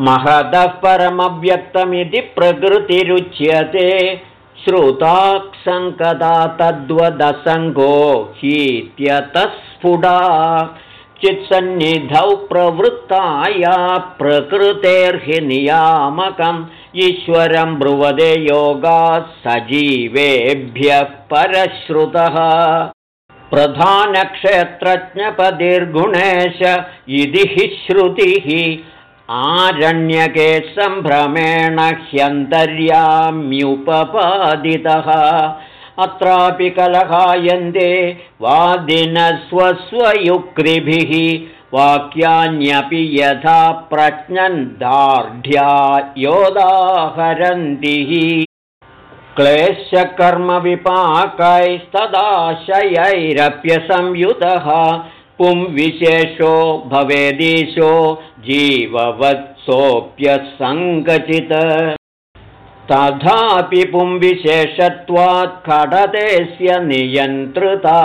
महदः परमव्यक्तमिति प्रकृतिरुच्यते। श्रुताक्सङ्कदा तद्वदसङ्गो हीत्यतस्फुटा चित्सन्निधौ प्रवृत्ताया प्रकृतेर्हि नियामकम्। ईश्वरं ब्रुवदे योगात् सजीवेभ्यः परश्रुतः। प्रधानक्षेत्रज्ञपतिर्गुणेश इति हि श्रुतिः आरण्यके सम्भ्रमेण ह्यन्तर्याम्युपपादितः। अत्रापि कलहायन्ते वादिनस्वस्वयुक्तिभिः वाक्यान्यपि यथा प्रज्ञन् दार्ढ्या योदाहरन्तिः। क्लेशकर्मविपाकैस्तदाशयैरप्यसंयुतः पुंविशेषो भवेदीशो जीववत्सोऽप्यसङ्गचित्। तथापि पुंविशेषत्वात् खडतेस्य नियन्त्रिता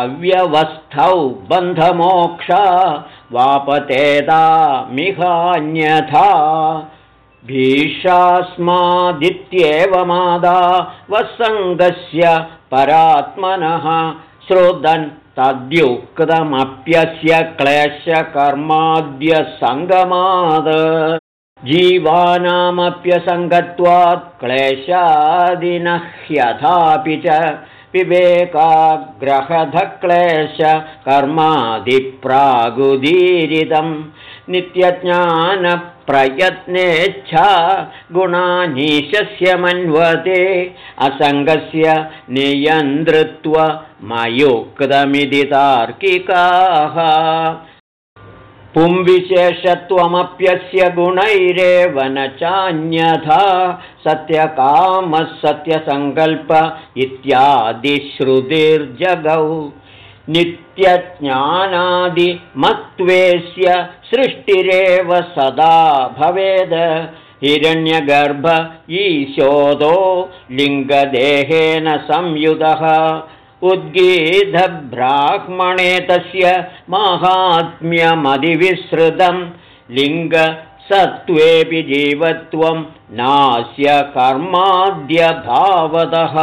अव्यवस्थौ बन्धमोक्षा वापतेदामिहान्यथा भीषास्मादित्येवमादा वसङ्गस्य परात्मनः श्रोदन् तद्युक्तमप्यस्य क्लेशकर्माद्यसङ्गमाद जीवानामप्यसङ्गत्वात् क्लेशादिनः ह्यथापि च विवेकाग्रहधक्लेश कर्मादिप्रागुदीरितं नित्यज्ञानप्रयत्नेच्छा गुणानीशस्य मन्वते असङ्गस्य नियन्तृत्वमयुक्तमिति तार्किकाः। पुंविशेषत्वमप्यस्य गुणैरेव न चान्यथा सत्यकामः सत्यसङ्कल्प इत्यादिश्रुतिर्जगौ नित्यज्ञानादिमत्त्वेस्य सृष्टिरेव सदा भवेद। हिरण्यगर्भ ईशोदो लिङ्गदेहेन संयुतः उद्गीधब्राह्मणे तस्य माहात्म्यमधिविसृतं। लिङ्गसत्त्वेऽपि जीवत्वं नास्य कर्माद्यभावतः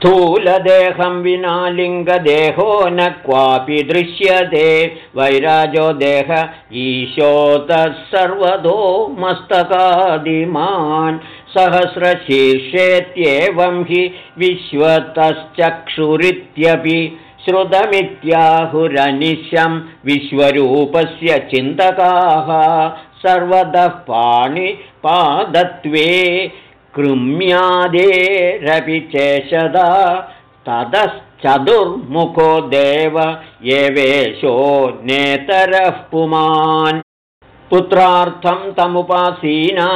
स्थूलदेहं विना लिङ्गदेहो न क्वापि दृश्यते। वैराजो देह ईशोतः सर्वतो मस्तकादिमान्। सहस्रशीर्षेत्येवं हि विश्वतश्चक्षुरित्यपि श्रुतमित्याहुरनिशं विश्वरूपस्य चिन्तकाः। सर्वतः पाणिपादत्वे कृम्यादेरपि चेशदा ततश्चतुर्मुखो देव एवेशो नेतरः पुमान्। पुत्रार्थं तमुपासीना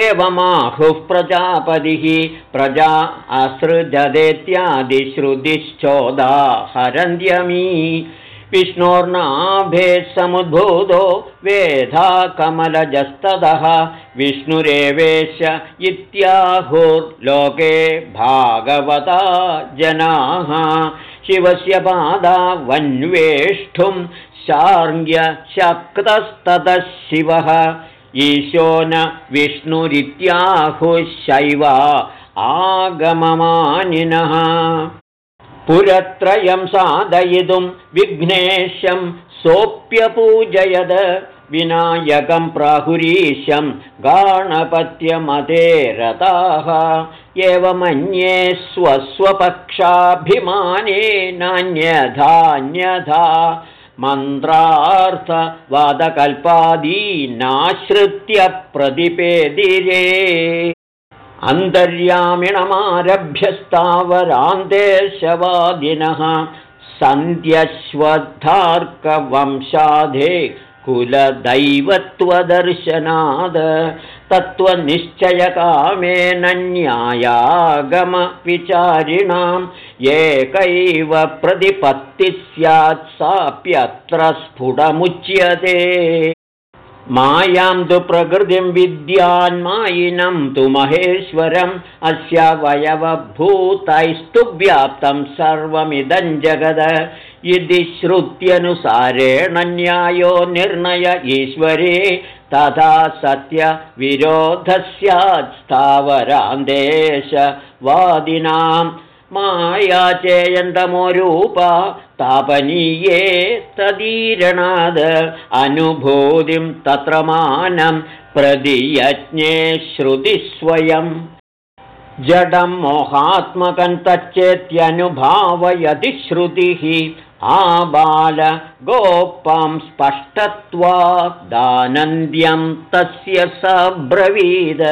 एवमाहुः प्रजापतिः। प्रजा असृजदेत्यादिश्रुतिश्चोदाहरन्त्यमी विष्णोर्नाभे समुद्भूतो वेधा कमलजस्ततः विष्णुरेवेश इत्याहुर्लोके भागवता जनाः शिवस्य पादा वन्वेष्टुं शार्ङ्ग्यशक्तस्ततः शिवः ईशो न विष्णुरित्याहुः शैवा आगममानिनः पुरत्रयं साधयितुं विघ्नेशं सोऽप्यपूजयद विनायकं प्राहुरीशं गाणपत्यमते रताः एवमन्ये स्वस्वपक्षाभिमाने नान्यथान्यथा मन्त्रार्थवादकल्पादीनाश्रित्य प्रतिपेदिरे अन्तर्यामिणमारभ्यस्तावरान्तेशवादिनः सन्ध्यश्वद्धार्कवंशाधे कुलदैवत्वदर्शनाद तत्त्वनिश्चयकामेन न्यायागमविचारिणाम् एकैव प्रतिपत्तिः स्यात् साप्यत्र स्फुटमुच्यते मायां तु प्रकृतिं विद्यान्मायिनं तु महेश्वरम् अस्यावयवभूतैस्तु व्याप्तं सर्वमिदं जगद। इति श्रुत्यनुसारेण न्यायो निर्णय ईश्वरे तथा सत्यविरोधः स्यात् स्थावरान्देशवादिनां माया चेयन्तमोरूपा तापनीये तदीरणाद अनुभूतिं तत्र मानं प्रदियज्ञे श्रुतिस्वयम् जडं मोहात्मकं तच्चेत्यनुभावयति श्रुतिः आबाल गोपां स्पष्टत्वादानन्द्यं तस्य स ब्रवीद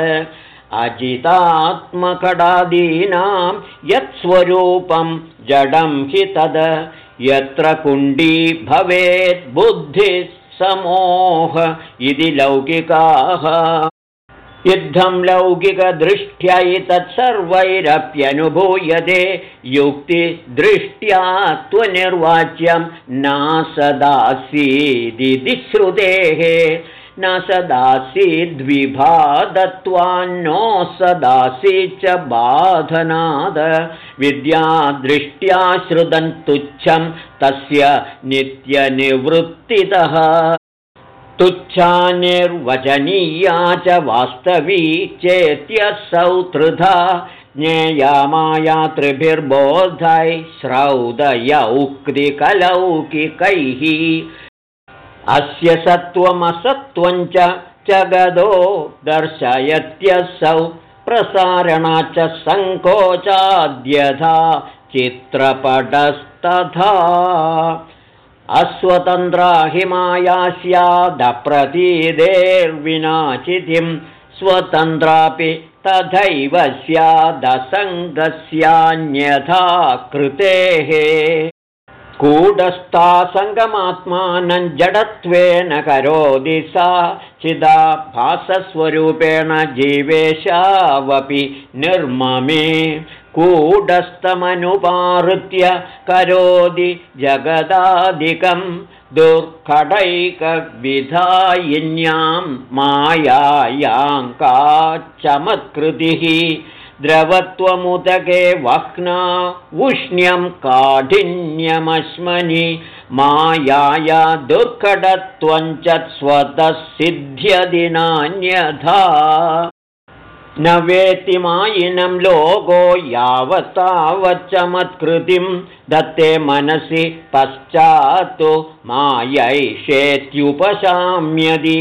अजितात्मकडादीनां यत्स्वरूपं जडं हि तद। यत्र कुण्डी भवेत् बुद्धिः समोह इति लौकिकाः। युद्धं लौकिकदृष्ट्यैतत्सर्वैरप्यनुभूयते युक्तिदृष्ट्या त्वनिर्वाच्यं नासदासीदिति श्रुतेः न सदासीद्विभादत्वान्नो सदासी च बाधनाद। विद्यादृष्ट्या श्रुतन्तुच्छं तस्य नित्यनिवृत्तितः। तुच्छा निर्वचनीया च वास्तवी चेत्यसौ त्रिधा ज्ञेया माया त्रिभिर्बोधैः श्रौदयौक्तिकलौकिकैः अस्य सत्त्वमसत्त्वञ्च जगदो दर्शयत्यसौ प्रसारणाच्च सङ्कोचाद्यथा चित्रपटस्तथा। अस्वतन्त्रा हि माया स्यादप्रतीदेर्विनाचितिं स्वतन्त्रापि तथैव स्यादसङ्गस्यान्यथा कृतेः कूटस्था सङ्गमात्मानं जडत्वेन करोति सा। चिदा भासस्वरूपेण जीवेशावपि निर्ममे। कूटस्थमनुपाहृत्य करोति जगदादिकं दुर्घटैकविधायिन्यां मायायां का चमत्कृतिः द्रवत्वमुदके वह्ना उष्ण्यं काठिन्यमश्मनि मायाया दुर्घटत्वञ्च स्वतः सिद्ध्यदिनान्यथा न वेति मायिनं लोको यावत्तावच्चमत्कृतिं दत्ते मनसि पश्चात्तु मायैषेत्युपशाम्यदि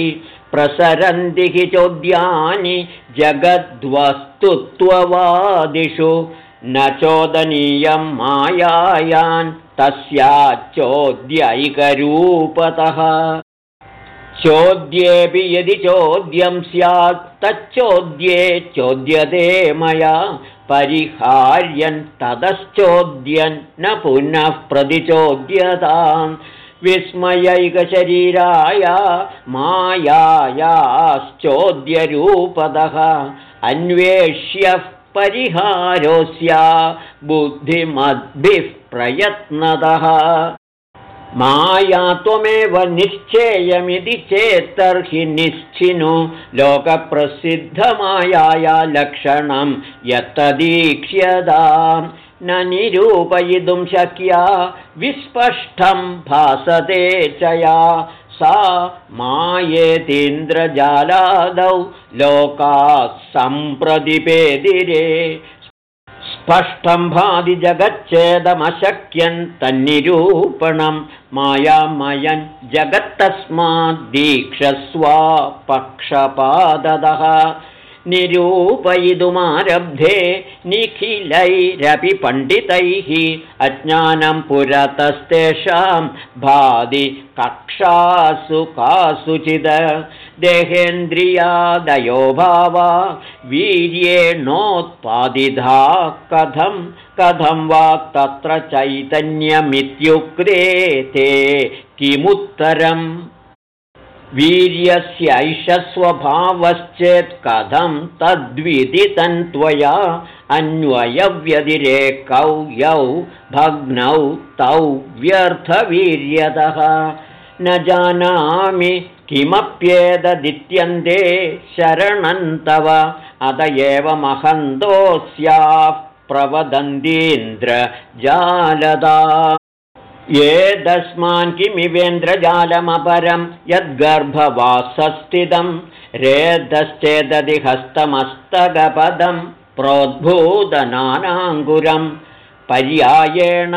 प्रसरन्ति हि चोद्यानि जगद्वस्तुत्ववादिषु। न चोदनीयं मायायान् तस्याच्चोद्यैकरूपतः। चोद्येऽपि यदि चोद्यं स्यात् तच्चोद्ये चोद्यते मया। परिहार्यन् ततश्चोद्यन् न पुनः प्रतिचोद्यताम् विस्मयैकशरीराय मायायाश्चोद्यरूपदः। अन्वेष्यः परिहारोऽस्या बुद्धिमद्भिः प्रयत्नतः माया त्वमेव निश्चेयमिति चेत्तर्हि निश्चिनु लोकप्रसिद्धमायाया लक्षणं यत्तदीक्ष्यतां न निरूपयितुं शक्या विस्पष्टं भासते च या सा मायेतीन्द्रजालादौ लोकाः सम्प्रतिपेदिरे। स्पष्टं भाति जगच्चेदमशक्यं तन्निरूपणं मायामयं जगत्तस्माद्दीक्षस्वा पक्षपादतः निरूपयितुमारब्धे निखिलैरपि पण्डितैः अज्ञानं पुरतस्तेषां भादि कक्षासु कासुचिद देहेन्द्रियादयो भावा वीर्येणोत्पादिधा कथं कथं वा तत्र चैतन्यमित्युक्ते ते किमुत्तरम् वीर्यस्यैष स्वभावश्चेत् कथं तद्विदितन्त्वया अन्वयव्यतिरेकौ यौ भग्नौ तौ व्यर्थवीर्यतः। न जानामि किमप्येतदित्यन्ते शरणन्तव अत एव महन्तोऽस्याः येदस्मान् किमिवेन्द्रजालमपरं यद्गर्भवासस्थितं रेदश्चेदधि हस्तमस्तगपदं प्रोद्भूतनानाङ्गुरं पर्यायेण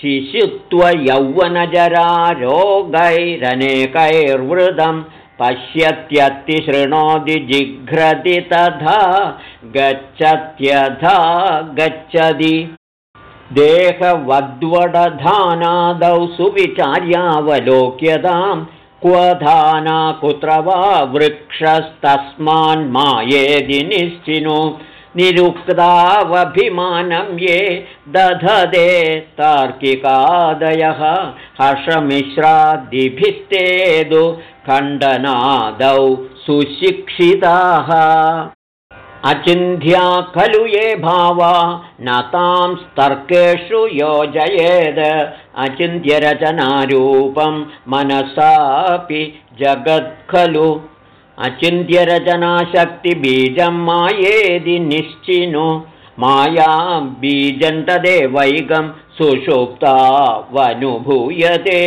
शिशुत्वयौवनजरारोगैरनेकैर्वृदं पश्यत्यतिशृणोति जिघ्रति तथा गच्छत्यथा गच्छति देहवद्वडधानादौ सुविचार्यावलोक्यतां क्वधाना कुत्र वा वृक्षस्तस्मान्मायेदि निश्चिनो निरुक्तावभिमानं ये दधदे तार्किकादयः हर्षमिश्रादिभिस्तेदु खण्डनादौ सुशिक्षिताः अचिन्ध्या खलु ये भावा न तां स्तर्केषु योजयेद्। अचिन्त्यरचनारूपं मनसापि जगत्खलु अचिन्त्यरचनाशक्तिबीजं मायेदि निश्चिनो। मायां बीजं सुषुप्ता वनुभूयते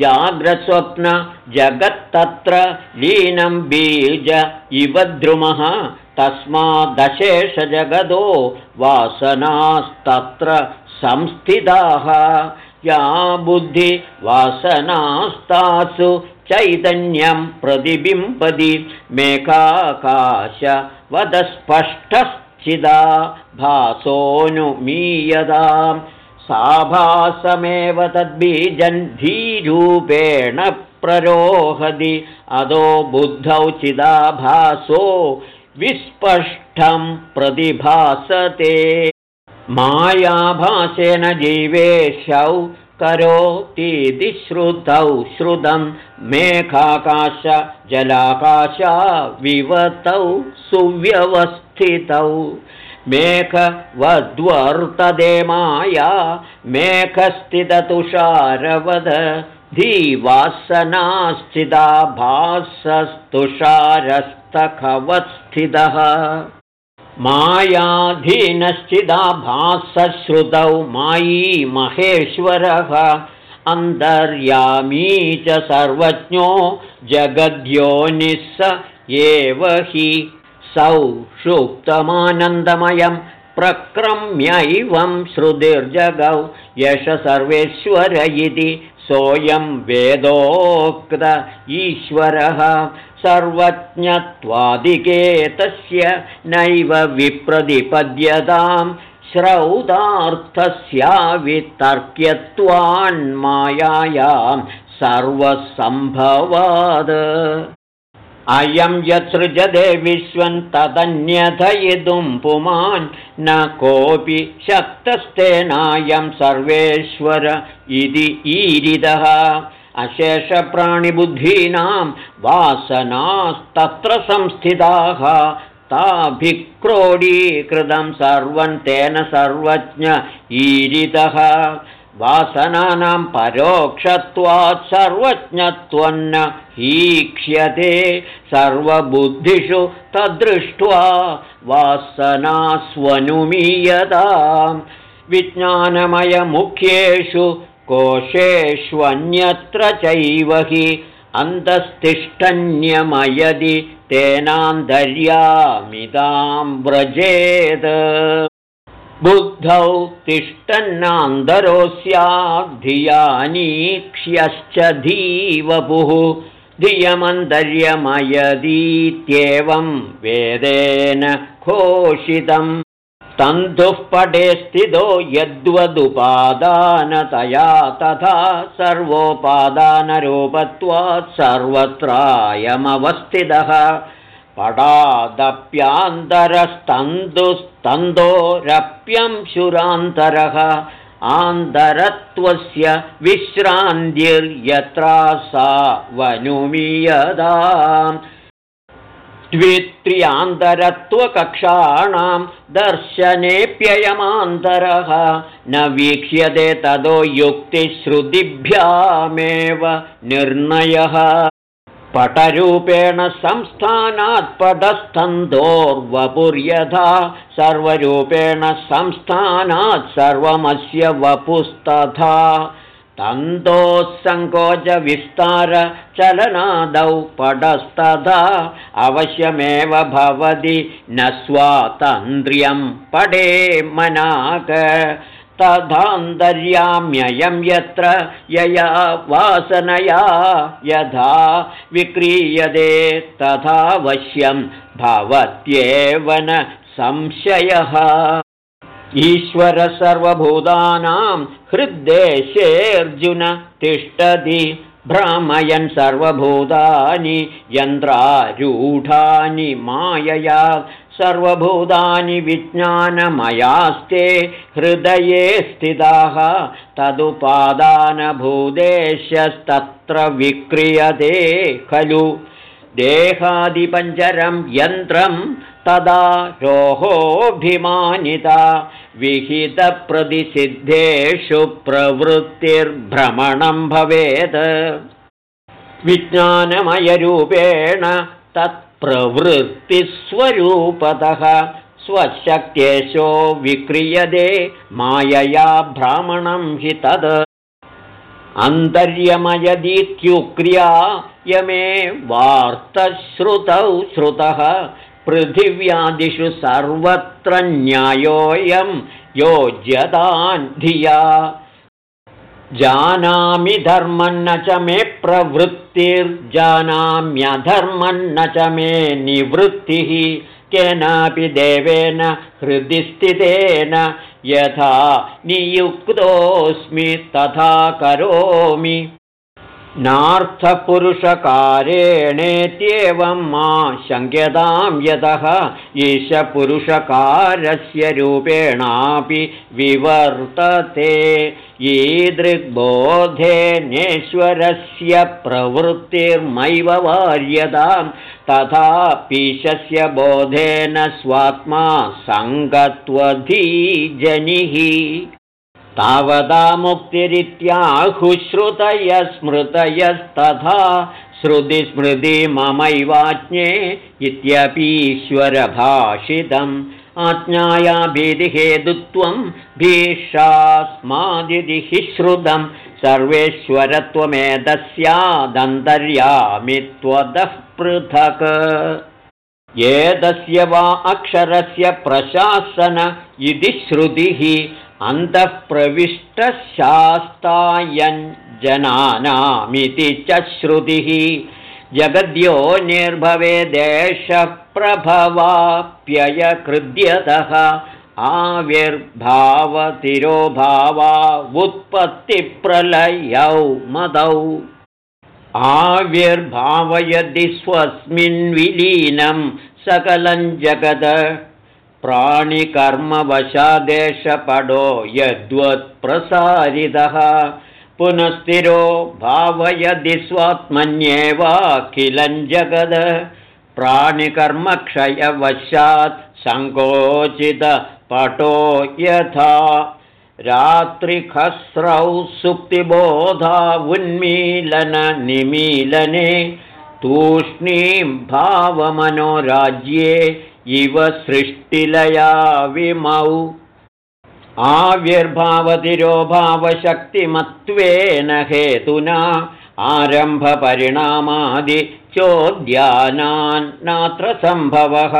जाग्रस्वप्न जगत्तत्र लीनं बीज इव द्रुमः तस्मादशेषजगदो वासनास्तत्र संस्थिताः या बुद्धिवासनास्तासु चैतन्यं प्रतिबिम्बति मेघाकाशवदस्पष्टश्चिदा भासोऽनुमीयतां साभासमेव तद्बीजन् धीरूपेण प्ररोहति। अदो बुद्धौ चिदाभासो विस्पष्टं प्रतिभासते। मायाभासेन जीवेशौ करोतीति श्रुतौ श्रुतं मेघाकाश जलाकाशा विवतौ सुव्यवस्थितौ मेघवद्वर्तते माया मेघस्थिततुषारवद धीवासनाश्चिदा भासस्तुषारस्तखवत्स्थितः मायाधीनश्चिदाभासश्रुतौ मायी महेश्वरः अन्तर्यामी च सर्वज्ञो जगद्योनिः स एव हि सौषुप्तमानन्दमयं प्रक्रम्यैवं श्रुतिर्जगौ यश सर्वेश्वर इति सोऽयं वेदोक्त ईश्वरः सर्वज्ञत्वादिके तस्य नैव विप्रतिपद्यतां श्रौतार्थस्यावितर्क्यत्वान्मायां सर्वसम्भवात् अयं यत्सृजते विश्वं तदन्यथयितुं पुमान् न कोऽपि शक्तस्तेनायं सर्वेश्वर इति ईरिदः। अशेषप्राणिबुद्धीनां वासनास्तत्र संस्थिताः ताभिक्रोडीकृतं सर्वं तेन सर्वज्ञ ईरितः वासनानां परोक्षत्वात् सर्वज्ञत्वन्न हीक्ष्यते सर्वबुद्धिषु तद्दृष्ट्वा वासनास्वनुमीयतां विज्ञानमयमुख्येषु कोशेष्वन्यत्र चैव हि अन्तस्तिष्ठन्यमयदि तेनान्तर्यामितां व्रजेत् बुद्धौ तिष्ठन्नान्दरो स्याद्धियानीक्ष्यश्च धीवपुः धियमन्तर्यमयदीत्येवं वेदेन घोषितम्। तन्तुः पटे स्थितो यद्वदुपादानतया तथा सर्वोपादानरूपत्वात् सर्वत्रायमवस्थितः पडादप्यान्तरस्तन्तुस्तन्तोरप्यंशुरान्तरः आन्तरत्वस्य विश्रान्तिर्यत्रा सा वनुमीयदाम्। द्वित्र्यान्तरत्वकक्षाणां दर्शनेऽप्ययमान्तरः न वीक्ष्यते ततो युक्तिश्रुतिभ्यामेव निर्णयः पटरूपेण संस्थानात् पटस्थन्धोर्वपुर्यथा सर्वरूपेण संस्थानात् सर्वमस्य वपुस्तथा। तन्तोस्सङ्कोचविस्तारचलनादौ पटस्तथा अवश्यमेव भवति न स्वातन्त्र्यं पडे मनाक तथान्तर्याम्ययं यत्र यया वासनया यथा विक्रीयते तथावश्यं भवत्येव न संशयः। ईश्वर सर्वभूतानां हृद्देशेऽर्जुन तिष्ठति भ्रामयन् सर्वभूतानि यन्त्रारूढानि मायया सर्वभूतानि विज्ञानमयास्ते हृदये स्थिताः तदुपादानभूदेशस्तत्र विक्रियते खलु। देहादिपञ्जरं यन्त्रं तदा रोहोऽभिमानिता। विहितप्रतिसिद्धेषु प्रवृत्तिर्भ्रमणं भवेत्। विज्ञानमयरूपेण तत्प्रवृत्तिस्वरूपतः स्वशक्त्येशो विक्रियते मायया भ्रामणं हि तद्। अन्तर्यमयदीत्युक्रिया यमे वार्तश्रुतौ श्रुतः पृथिव्यादिषु सर्वत्र न्यायोऽयं योज्यतान् धिया जानामि धर्मन्न च मे प्रवृत्तिर्जानाम्यधर्मन्न च मे निवृत्तिः केनापि देवेन हृदि स्थितेन यथा नियुक्तोऽस्मि तथा करोमि नार्थपुरुषकारेणेत्येवं मा शङ्क्यतां यतः ईशपुरुषकारस्य रूपेणापि विवर्तते। ईदृग्बोधेनेश्वरस्य प्रवृत्तिर्मैव वार्यतां तथा पीशस्य बोधेन स्वात्मा सङ्गत्वधीजनिः तावदा मुक्तिरित्याहुश्रुतय स्मृतयस्तथा श्रुतिस्मृति ममैवाज्ञे इत्यपीश्वरभाषितम् आज्ञायाभीतिहेतुत्वं भीषास्मादिः श्रुतं सर्वेश्वरत्वमेतस्यादन्तर्यामि त्वदः पृथक्। एतस्य वा अक्षरस्य प्रशासन इति श्रुतिः अन्तः प्रविष्टशास्तायञ्जनानामिति च श्रुतिः। जगद्यो निर्भवेदेशप्रभवाप्ययकृद्यतः आविर्भावतिरोभावा उत्पत्तिप्रलयौ मदौ। आविर्भावयदि स्वस्मिन् विलीनं सकलं जगद प्राणिकर्मवशादेशपडो यद्वत्प्रसारितः। पुनस्थिरो भावयदि स्वात्मन्येवाखिलं जगद। प्राणिकर्मक्षयवशात् सङ्कोचितपटो यथा। रात्रिखस्रौ सुप्तिबोधा उन्मीलननिमीलने। तूष्णीं भावमनोराज्ये इव सृष्टिलया विमौ। आविर्भावतिरोभावशक्तिमत्वेन हेतुना आरम्भपरिणामादिचोद्यानान्नात्र सम्भवः।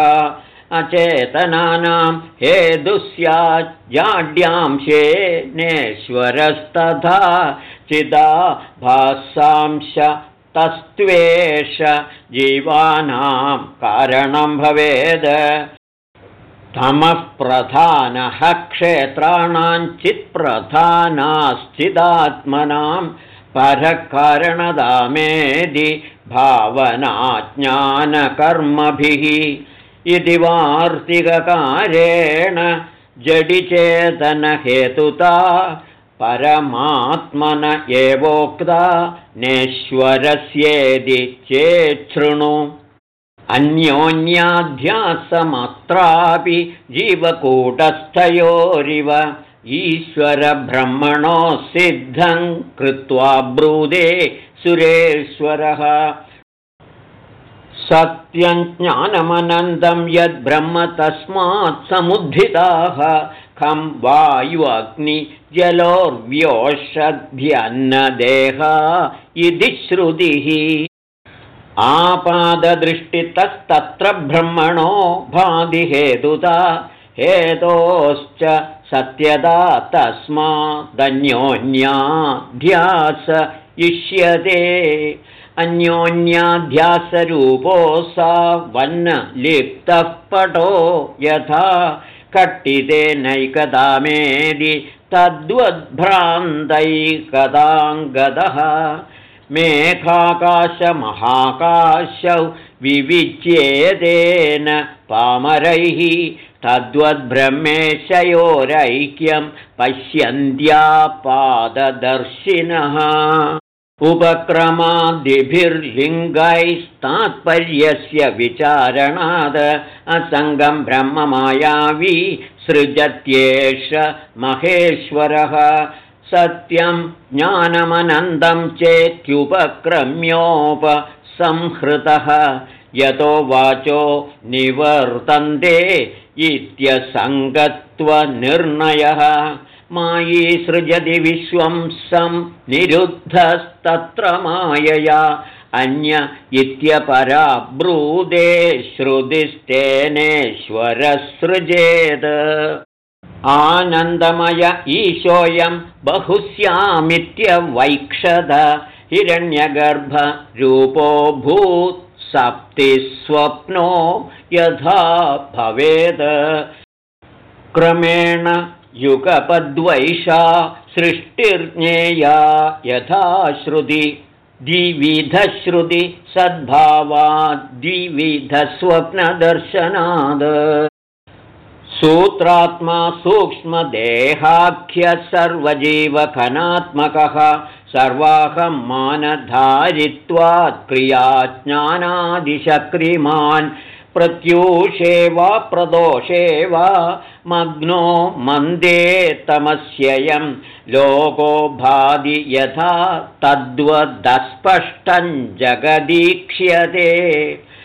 अचेतनानां नेश्वरस्तथा चिदा भासांश तस्त्वेष जीवानां कारणं भवेद्। तमः प्रधानः क्षेत्राणां चित्प्रधानाश्चिदात्मनां परकारणदामेदि भावनाज्ञानकर्मभिः। इति वार्तिककारेण जडिचेतनहेतुता परमात्मन एवोक्ता नेश्वरस्येदि चेच्छृणु अन्योन्याध्यासमत्रापि जीवकूटस्थयोरिव ईश्वरब्रह्मणो सिद्धं कृत्वा ब्रूदे सुरेश्वरः। सत्यं ज्ञानमनन्दं यद्ब्रह्म तस्मात् समुद्धिताः खं वायुवग्निजलोर्व्योषध्यन्नदेहा इति श्रुतिः। आपाददृष्टितस्तत्र ब्रह्मणो भादिहेतुता हेतोश्च सत्यदा तस्मादन्योन्याध्यास इष्यते। अन्योन्याध्यासरूपो सा वन्नलिप्तः पटो यथा कट्टिते नैकदामेदि तद्वद्भ्रान्तैकदाङ्गदः। मेघाकाशमहाकाशौ विविच्येतेन पामरैः तद्वद्ब्रह्मेशयोरैक्यं पश्यन्त्यापाददर्शिनः उपक्रमादिभिर्लिङ्गैस्तात्पर्यस्य विचारणाद। असङ्गं ब्रह्ममायावी सृजत्येष महेश्वरः। सत्यं ज्ञानमनन्दं चेत्युपक्रम्योपसंहृतः। यतो वाचो निवर्तन्ते इत्यसङ्गत्वनिर्णयः मायी सृजति विश्वं सं निरुद्धस्तत्र मायया। अन्य इत्यपरा ब्रूदे श्रुतिस्तेनेश्वरसृजेत्। आनन्दमय ईशोऽयं बहुस्यामित्यवैक्षद। भूत् सप्तिस्वप्नो यथा भवेद क्रमेण युगपद्वैषा सृष्टिर्ज्ञेया यथा श्रुति। द्विविधश्रुति सद्भावाद्विविधस्वप्नदर्शनाद् सूत्रात्मा सूक्ष्मदेहाख्यः सर्वजीवखनात्मकः सर्वाहं मानधारित्वात् क्रियाज्ञानादिशक्रिमान् प्रत्यूषे वा प्रदोषे वा मग्नो मन्दे तमस्ययं लोको भादि यथा तद्वदस्पष्टं जगदीक्ष्यते